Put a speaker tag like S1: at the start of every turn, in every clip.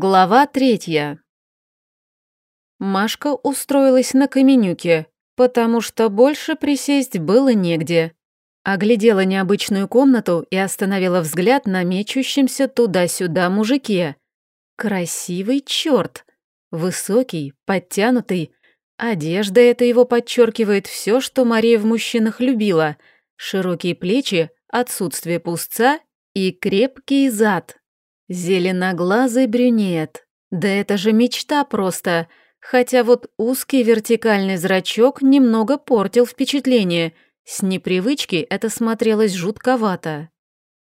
S1: Глава третья. Машка устроилась на каменюке, потому что больше присесть было негде. Оглядела необычную комнату и остановила взгляд на мечущемся туда-сюда мужике. Красивый черт, высокий, подтянутый. Одежда это его подчеркивает все, что Мария в мужчинах любила. Широкие плечи, отсутствие пустца и крепкий зад. Зеленоглазый брюнет. Да это же мечта просто. Хотя вот узкий вертикальный зрачок немного портил впечатление. С непривычки это смотрелось жутковато.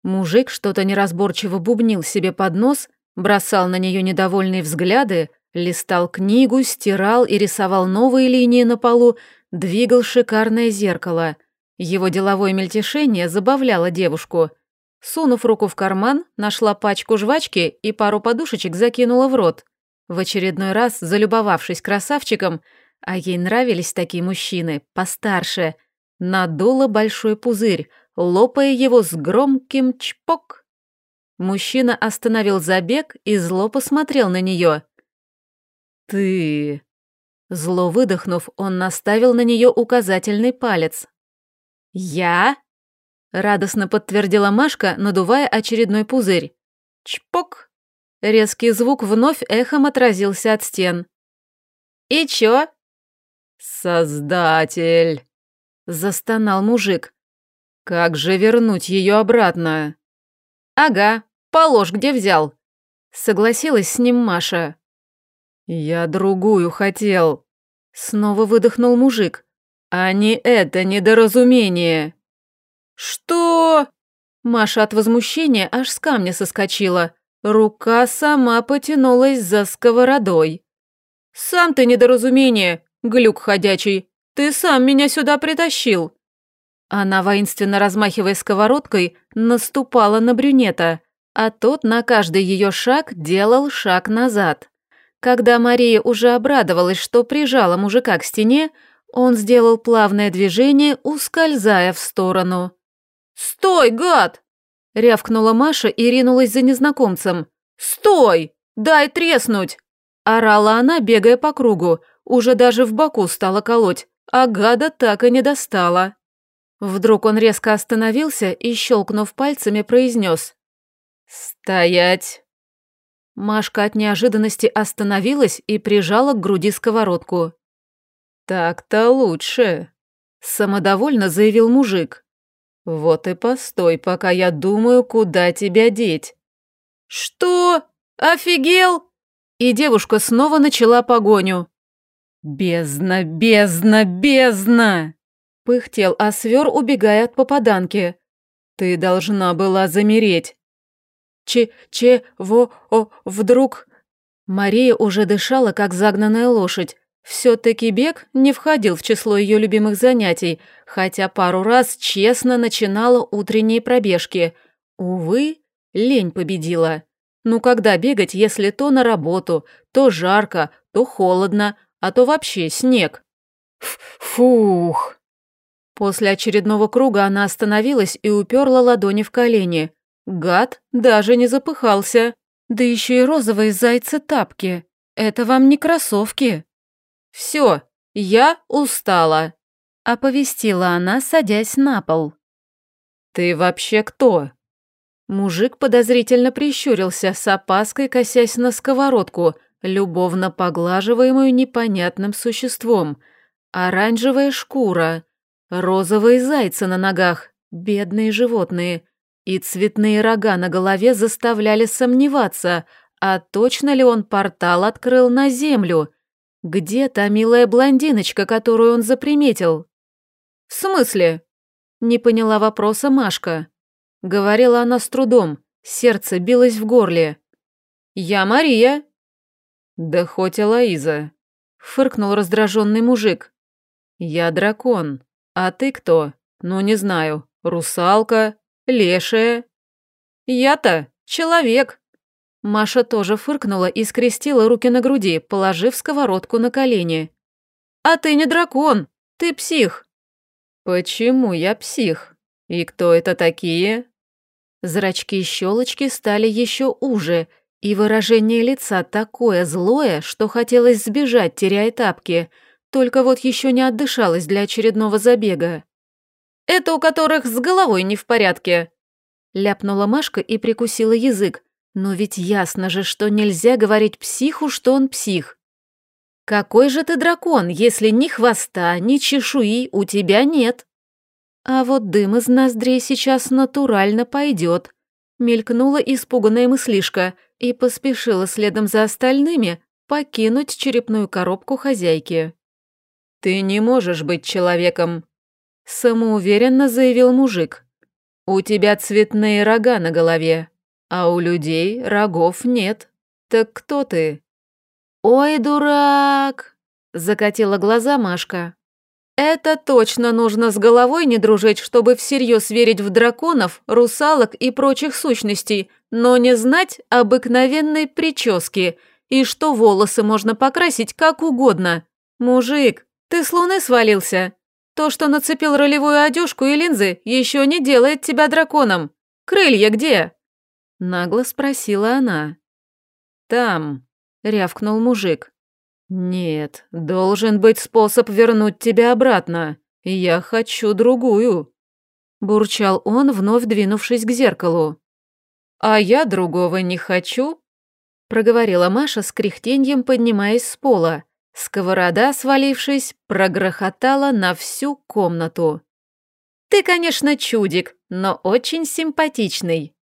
S1: Мужик что-то неразборчиво бубнил себе под нос, бросал на нее недовольные взгляды, листал книгу, стирал и рисовал новые линии на полу, двигал шикарное зеркало. Его деловое мельтешение забавляло девушку – Сунув руку в карман, нашла пачку жвачки и пару подушечек закинула в рот. В очередной раз, залюбовавшись красавчиком, а ей нравились такие мужчины, постарше, надула большой пузырь, лопая его с громким чпок. Мужчина остановил забег и зло посмотрел на нее. «Ты...» Зло выдохнув, он наставил на нее указательный палец. «Я?» Радостно подтвердила Машка, надувая очередной пузырь. Чпок! Резкий звук вновь эхом отразился от стен. «И чё?» «Создатель!» — застонал мужик. «Как же вернуть ее обратно?» «Ага, положь, где взял», — согласилась с ним Маша. «Я другую хотел», — снова выдохнул мужик. «А не это недоразумение». «Что?» Маша от возмущения аж с камня соскочила. Рука сама потянулась за сковородой. «Сам ты недоразумение, глюк ходячий. Ты сам меня сюда притащил». Она, воинственно размахивая сковородкой, наступала на брюнета, а тот на каждый ее шаг делал шаг назад. Когда Мария уже обрадовалась, что прижала мужика к стене, он сделал плавное движение, ускользая в сторону. «Стой, гад!» — рявкнула Маша и ринулась за незнакомцем. «Стой! Дай треснуть!» Орала она, бегая по кругу, уже даже в боку стала колоть, а гада так и не достала. Вдруг он резко остановился и, щелкнув пальцами, произнес «Стоять!». Машка от неожиданности остановилась и прижала к груди сковородку. «Так-то лучше», — самодовольно заявил мужик. «Вот и постой, пока я думаю, куда тебя деть». «Что? Офигел?» И девушка снова начала погоню. «Бездна, бездна, бездна!» Пыхтел Освер, убегая от попаданки. «Ты должна была замереть». «Че, че, во, о, вдруг...» Мария уже дышала, как загнанная лошадь. Все-таки бег не входил в число ее любимых занятий, хотя пару раз честно начинала утренние пробежки. Увы, лень победила. Ну когда бегать, если то на работу, то жарко, то холодно, а то вообще снег? Фух. После очередного круга она остановилась и уперла ладони в колени. Гад даже не запыхался. Да еще и розовые зайцы-тапки. Это вам не кроссовки. «Все, я устала», — оповестила она, садясь на пол. «Ты вообще кто?» Мужик подозрительно прищурился, с опаской косясь на сковородку, любовно поглаживаемую непонятным существом. Оранжевая шкура, розовые зайцы на ногах, бедные животные. И цветные рога на голове заставляли сомневаться, а точно ли он портал открыл на землю — где та милая блондиночка, которую он заприметил? В смысле? Не поняла вопроса Машка. Говорила она с трудом, сердце билось в горле. Я Мария. Да хоть Элоиза. Фыркнул раздраженный мужик. Я дракон. А ты кто? Ну, не знаю. Русалка? Лешая? Я-то человек. Маша тоже фыркнула и скрестила руки на груди, положив сковородку на колени. «А ты не дракон, ты псих!» «Почему я псих? И кто это такие?» Зрачки и щелочки стали еще уже, И выражение лица такое злое, что хотелось сбежать, теряя тапки, только вот еще не отдышалась для очередного забега. «Это у которых с головой не в порядке», — ляпнула Машка и прикусила язык, но ведь ясно же, что нельзя говорить психу, что он псих. «Какой же ты дракон, если ни хвоста, ни чешуи у тебя нет?» А вот дым из ноздрей сейчас натурально пойдет. Мелькнула испуганная мыслишка и поспешила следом за остальными покинуть черепную коробку хозяйки. «Ты не можешь быть человеком», — самоуверенно заявил мужик. «У тебя цветные рога на голове, а у людей рогов нет. Так кто ты?» «Ой, дурак!» — закатила глаза Машка. Это точно нужно с головой не дружить, чтобы всерьез верить в драконов, русалок и прочих сущностей, но не знать обыкновенной прически и что волосы можно покрасить как угодно. Мужик, ты с луны свалился? То, что нацепил ролевую одежку и линзы, еще не делает тебя драконом. Крылья где?» Нагло спросила она. «Там», — рявкнул мужик. «Нет, должен быть способ вернуть тебя обратно. Я хочу другую», – бурчал он, вновь двинувшись к зеркалу. «А я другого не хочу», – проговорила Маша с кряхтеньем, поднимаясь с пола. Сковорода, свалившись, прогрохотала на всю комнату. «Ты, конечно, чудик, но очень симпатичный».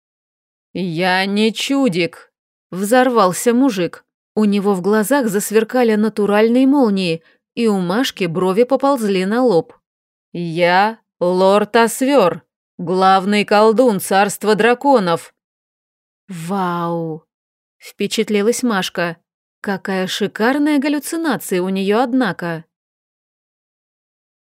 S1: «Я не чудик», – взорвался мужик. У него в глазах засверкали натуральные молнии, и у Машки брови поползли на лоб. «Я лорд Освер, главный колдун царства драконов». «Вау!» – впечатлилась Машка. «Какая шикарная галлюцинация у нее, однако!»